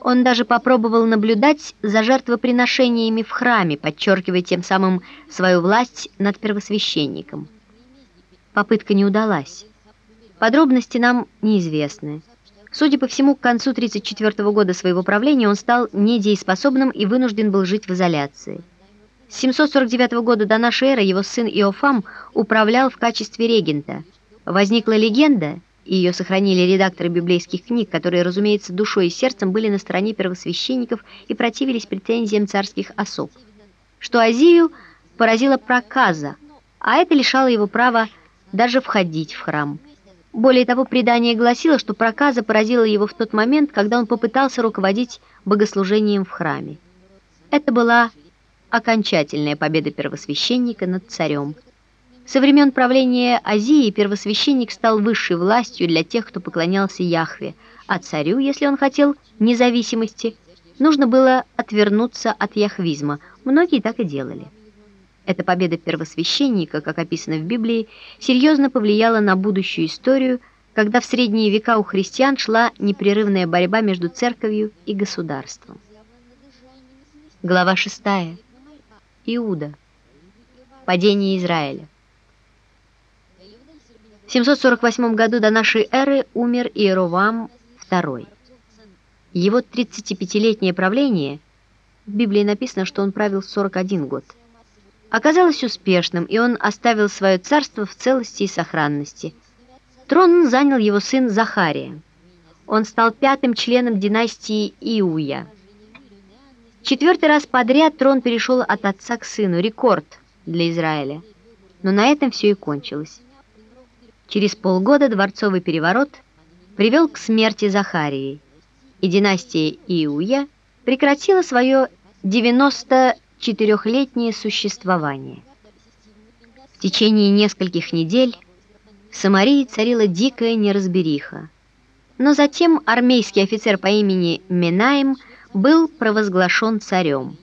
Он даже попробовал наблюдать за жертвоприношениями в храме, подчеркивая тем самым свою власть над первосвященником. Попытка не удалась. Подробности нам неизвестны. Судя по всему, к концу 1934 года своего правления он стал недееспособным и вынужден был жить в изоляции. С 749 года до нашей эры его сын Иофам управлял в качестве регента. Возникла легенда, и ее сохранили редакторы библейских книг, которые, разумеется, душой и сердцем были на стороне первосвященников и противились претензиям царских особ, что Азию поразила проказа, а это лишало его права даже входить в храм. Более того, предание гласило, что проказа поразила его в тот момент, когда он попытался руководить богослужением в храме. Это была окончательная победа первосвященника над царем. Со времен правления Азии первосвященник стал высшей властью для тех, кто поклонялся Яхве, а царю, если он хотел независимости, нужно было отвернуться от яхвизма. Многие так и делали. Эта победа первосвященника, как описано в Библии, серьезно повлияла на будущую историю, когда в средние века у христиан шла непрерывная борьба между церковью и государством. Глава 6. Иуда. Падение Израиля. В 748 году до нашей эры умер Иеровам II. Его 35-летнее правление, в Библии написано, что он правил 41 год, оказалось успешным, и он оставил свое царство в целости и сохранности. Трон занял его сын Захария. Он стал пятым членом династии Иуя. Четвертый раз подряд трон перешел от отца к сыну, рекорд для Израиля. Но на этом все и кончилось. Через полгода дворцовый переворот привел к смерти Захарии, и династия Иуя прекратила свое 94-летнее существование. В течение нескольких недель в Самарии царила дикая неразбериха, но затем армейский офицер по имени Менаем был провозглашен царем.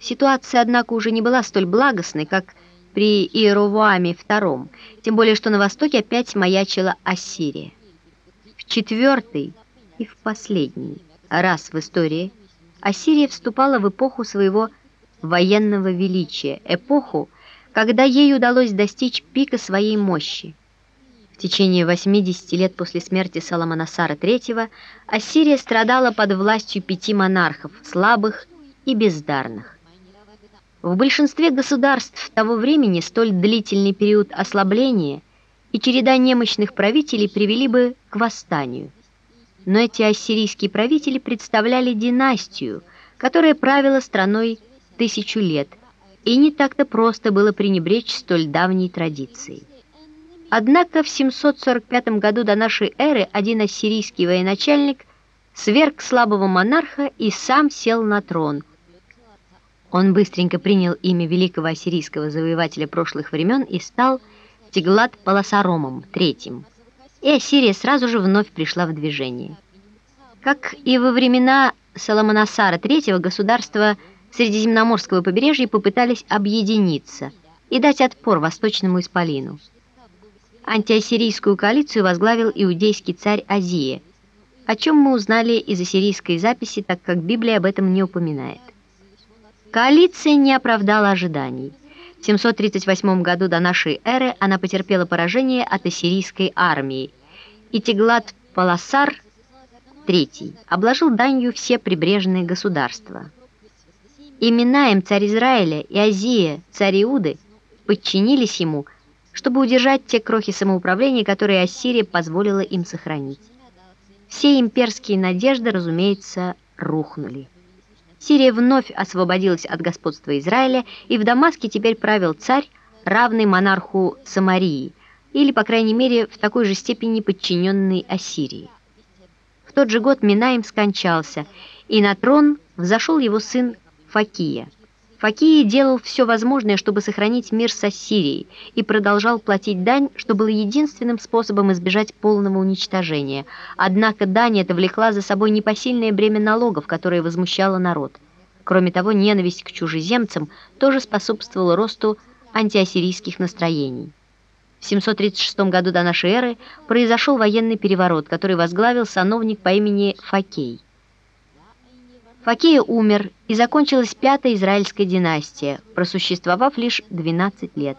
Ситуация, однако, уже не была столь благостной, как при Иеровоаме II, тем более что на востоке опять маячила Ассирия. В четвертый и в последний раз в истории Ассирия вступала в эпоху своего военного величия, эпоху, когда ей удалось достичь пика своей мощи. В течение 80 лет после смерти Саламанасара III Ассирия страдала под властью пяти монархов, слабых и бездарных. В большинстве государств того времени столь длительный период ослабления и череда немощных правителей привели бы к восстанию. Но эти ассирийские правители представляли династию, которая правила страной тысячу лет, и не так-то просто было пренебречь столь давней традицией. Однако в 745 году до нашей эры один ассирийский военачальник сверг слабого монарха и сам сел на трон – он быстренько принял имя великого ассирийского завоевателя прошлых времен и стал Теглат Паласаромом III. И Ассирия сразу же вновь пришла в движение. Как и во времена Соломонасара III, государства Средиземноморского побережья попытались объединиться и дать отпор Восточному Исполину. Антиассирийскую коалицию возглавил иудейский царь Азия, о чем мы узнали из ассирийской записи, так как Библия об этом не упоминает. Коалиция не оправдала ожиданий. В 738 году до нашей эры она потерпела поражение от ассирийской армии, и Теглат-Паласар III обложил данью все прибрежные государства. Имена им царь Израиля и Азия, царь Иуды, подчинились ему, чтобы удержать те крохи самоуправления, которые Ассирия позволила им сохранить. Все имперские надежды, разумеется, рухнули. Сирия вновь освободилась от господства Израиля, и в Дамаске теперь правил царь, равный монарху Самарии, или, по крайней мере, в такой же степени подчиненный Ассирии. В тот же год Минаим скончался, и на трон взошел его сын Факия – Факии делал все возможное, чтобы сохранить мир с Ассирией, и продолжал платить дань, что было единственным способом избежать полного уничтожения. Однако дань эта влекла за собой непосильное бремя налогов, которое возмущало народ. Кроме того, ненависть к чужеземцам тоже способствовала росту антиассирийских настроений. В 736 году до нашей эры произошел военный переворот, который возглавил сановник по имени Факей. Факея умер, и закончилась пятая израильская династия, просуществовав лишь 12 лет.